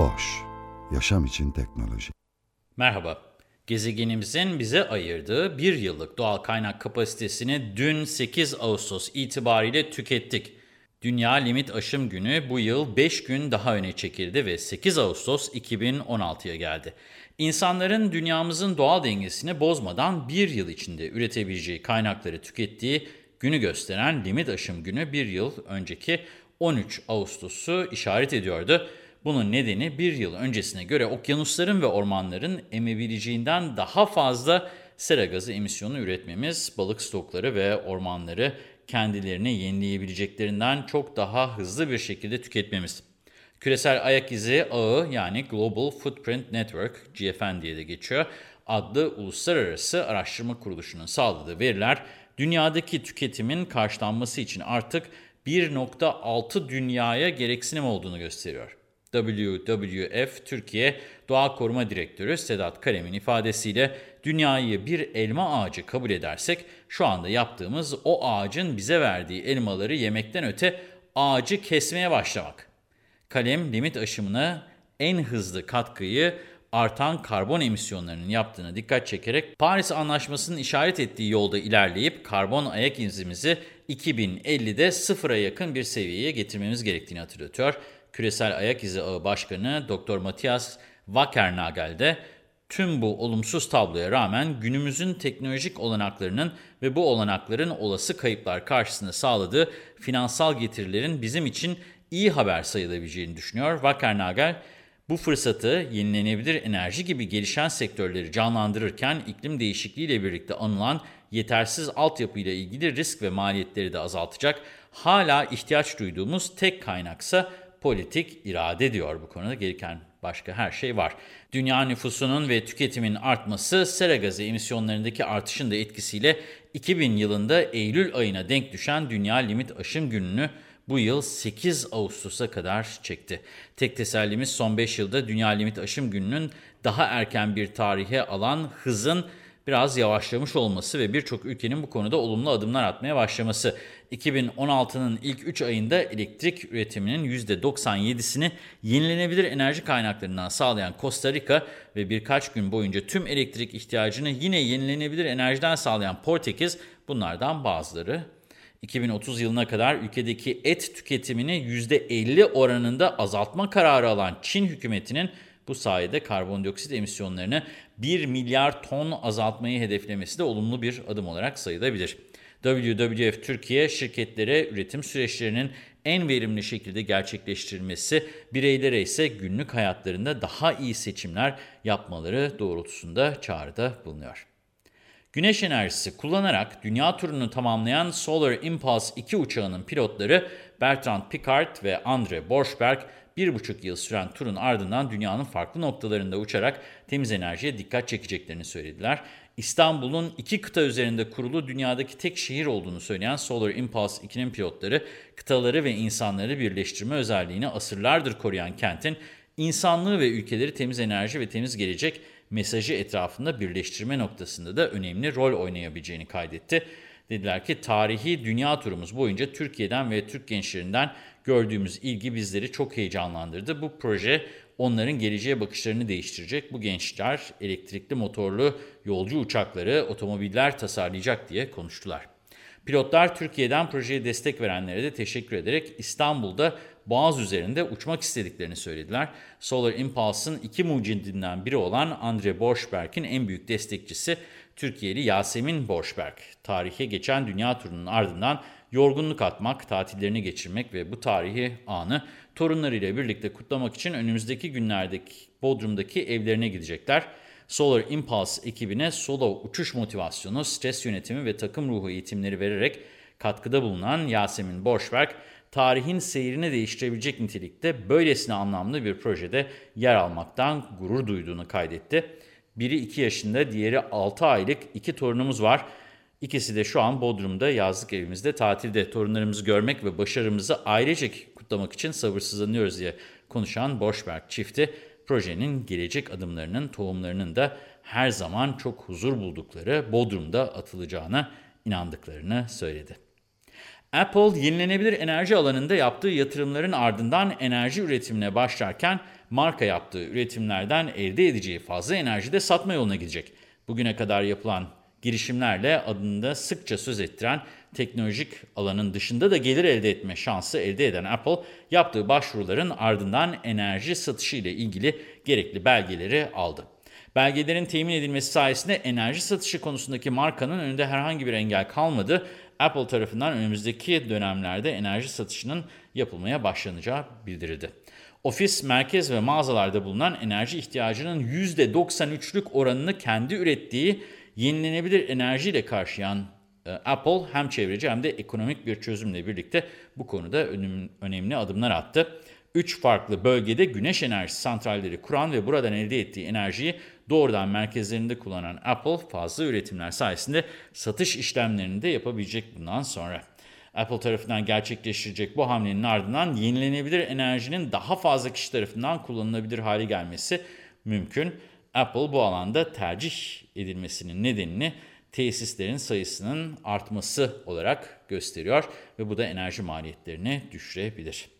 Boş, yaşam için teknoloji. Merhaba, gezegenimizin bize ayırdığı bir yıllık doğal kaynak kapasitesini dün 8 Ağustos itibariyle tükettik. Dünya Limit Aşım Günü bu yıl 5 gün daha öne çekildi ve 8 Ağustos 2016'ya geldi. İnsanların dünyamızın doğal dengesini bozmadan bir yıl içinde üretebileceği kaynakları tükettiği günü gösteren Limit Aşım Günü bir yıl önceki 13 Ağustos'u işaret ediyordu. Bunun nedeni bir yıl öncesine göre okyanusların ve ormanların emebileceğinden daha fazla sera gazı emisyonu üretmemiz, balık stokları ve ormanları kendilerini yenileyebileceklerinden çok daha hızlı bir şekilde tüketmemiz. Küresel ayak izi ağı yani Global Footprint Network, GFN diye de geçiyor, adlı uluslararası araştırma kuruluşunun sağladığı veriler, dünyadaki tüketimin karşılanması için artık 1.6 dünyaya gereksinim olduğunu gösteriyor. WWF Türkiye Doğa Koruma Direktörü Sedat Kalem'in ifadesiyle dünyayı bir elma ağacı kabul edersek şu anda yaptığımız o ağacın bize verdiği elmaları yemekten öte ağacı kesmeye başlamak. Kalem limit aşımına en hızlı katkıyı artan karbon emisyonlarının yaptığına dikkat çekerek Paris Anlaşması'nın işaret ettiği yolda ilerleyip karbon ayak izimizi 2050'de sıfıra yakın bir seviyeye getirmemiz gerektiğini hatırlatıyor. Küresel Ayak İzi Ağı Başkanı Dr. Matthias Wackernagel de tüm bu olumsuz tabloya rağmen günümüzün teknolojik olanaklarının ve bu olanakların olası kayıplar karşısında sağladığı finansal getirilerin bizim için iyi haber sayılabileceğini düşünüyor. Wackernagel bu fırsatı yenilenebilir enerji gibi gelişen sektörleri canlandırırken iklim değişikliğiyle birlikte anılan yetersiz altyapı ile ilgili risk ve maliyetleri de azaltacak. Hala ihtiyaç duyduğumuz tek kaynaksa politik irade diyor bu konuda. Gereken başka her şey var. Dünya nüfusunun ve tüketimin artması sera gazı emisyonlarındaki artışın da etkisiyle 2000 yılında Eylül ayına denk düşen Dünya Limit Aşım Günü'nü bu yıl 8 Ağustos'a kadar çekti. Tek tesellimiz son 5 yılda Dünya Limit Aşım Günü'nün daha erken bir tarihe alan hızın biraz yavaşlamış olması ve birçok ülkenin bu konuda olumlu adımlar atmaya başlaması. 2016'nın ilk 3 ayında elektrik üretiminin %97'sini yenilenebilir enerji kaynaklarından sağlayan Costa Rica ve birkaç gün boyunca tüm elektrik ihtiyacını yine yenilenebilir enerjiden sağlayan Portekiz bunlardan bazıları. 2030 yılına kadar ülkedeki et tüketimini %50 oranında azaltma kararı alan Çin hükümetinin bu sayede karbondioksit emisyonlarını 1 milyar ton azaltmayı hedeflemesi de olumlu bir adım olarak sayılabilir. WWF Türkiye şirketlere üretim süreçlerinin en verimli şekilde gerçekleştirilmesi, bireylere ise günlük hayatlarında daha iyi seçimler yapmaları doğrultusunda çağrıda bulunuyor. Güneş enerjisi kullanarak dünya turunu tamamlayan Solar Impulse 2 uçağının pilotları Bertrand Piccard ve Andre Borschberg bir buçuk yıl süren turun ardından dünyanın farklı noktalarında uçarak temiz enerjiye dikkat çekeceklerini söylediler. İstanbul'un iki kıta üzerinde kurulu dünyadaki tek şehir olduğunu söyleyen Solar Impulse 2'nin pilotları, kıtaları ve insanları birleştirme özelliğini asırlardır koruyan kentin, insanlığı ve ülkeleri temiz enerji ve temiz gelecek mesajı etrafında birleştirme noktasında da önemli rol oynayabileceğini kaydetti. Dediler ki tarihi dünya turumuz boyunca Türkiye'den ve Türk gençlerinden gördüğümüz ilgi bizleri çok heyecanlandırdı. Bu proje onların geleceğe bakışlarını değiştirecek. Bu gençler elektrikli motorlu yolcu uçakları, otomobiller tasarlayacak diye konuştular. Pilotlar Türkiye'den projeye destek verenlere de teşekkür ederek İstanbul'da Boğaz üzerinde uçmak istediklerini söylediler. Solar Impulse'ın iki mucidinden biri olan Andre Borschberg'in en büyük destekçisi Türkiye'li Yasemin Borschberg. Tarihe geçen dünya turunun ardından yorgunluk atmak, tatillerini geçirmek ve bu tarihi anı torunlarıyla birlikte kutlamak için önümüzdeki günlerdeki Bodrum'daki evlerine gidecekler. Solar Impulse ekibine solo uçuş motivasyonu, stres yönetimi ve takım ruhu eğitimleri vererek Katkıda bulunan Yasemin Boşberk, tarihin seyrini değiştirebilecek nitelikte böylesine anlamlı bir projede yer almaktan gurur duyduğunu kaydetti. Biri 2 yaşında, diğeri 6 aylık iki torunumuz var. İkisi de şu an Bodrum'da yazlık evimizde tatilde. Torunlarımızı görmek ve başarımızı ailecek kutlamak için sabırsızlanıyoruz diye konuşan Boşberk çifti, projenin gelecek adımlarının tohumlarının da her zaman çok huzur buldukları Bodrum'da atılacağına inandıklarını söyledi. Apple yenilenebilir enerji alanında yaptığı yatırımların ardından enerji üretimine başlarken marka yaptığı üretimlerden elde edeceği fazla enerji de satma yoluna gidecek. Bugüne kadar yapılan girişimlerle adında sıkça söz ettiren teknolojik alanın dışında da gelir elde etme şansı elde eden Apple, yaptığı başvuruların ardından enerji satışı ile ilgili gerekli belgeleri aldı. Belgelerin temin edilmesi sayesinde enerji satışı konusundaki markanın önünde herhangi bir engel kalmadı. Apple tarafından önümüzdeki dönemlerde enerji satışının yapılmaya başlanacağı bildirildi. Ofis, merkez ve mağazalarda bulunan enerji ihtiyacının %93'lük oranını kendi ürettiği yenilenebilir enerjiyle karşılayan e, Apple hem çevreci hem de ekonomik bir çözümle birlikte bu konuda önemli adımlar attı. Üç farklı bölgede güneş enerjisi santralleri kuran ve buradan elde ettiği enerjiyi doğrudan merkezlerinde kullanan Apple fazla üretimler sayesinde satış işlemlerini de yapabilecek bundan sonra. Apple tarafından gerçekleştirecek bu hamlenin ardından yenilenebilir enerjinin daha fazla kişi tarafından kullanılabilir hale gelmesi mümkün. Apple bu alanda tercih edilmesinin nedenini tesislerin sayısının artması olarak gösteriyor ve bu da enerji maliyetlerini düşürebilir.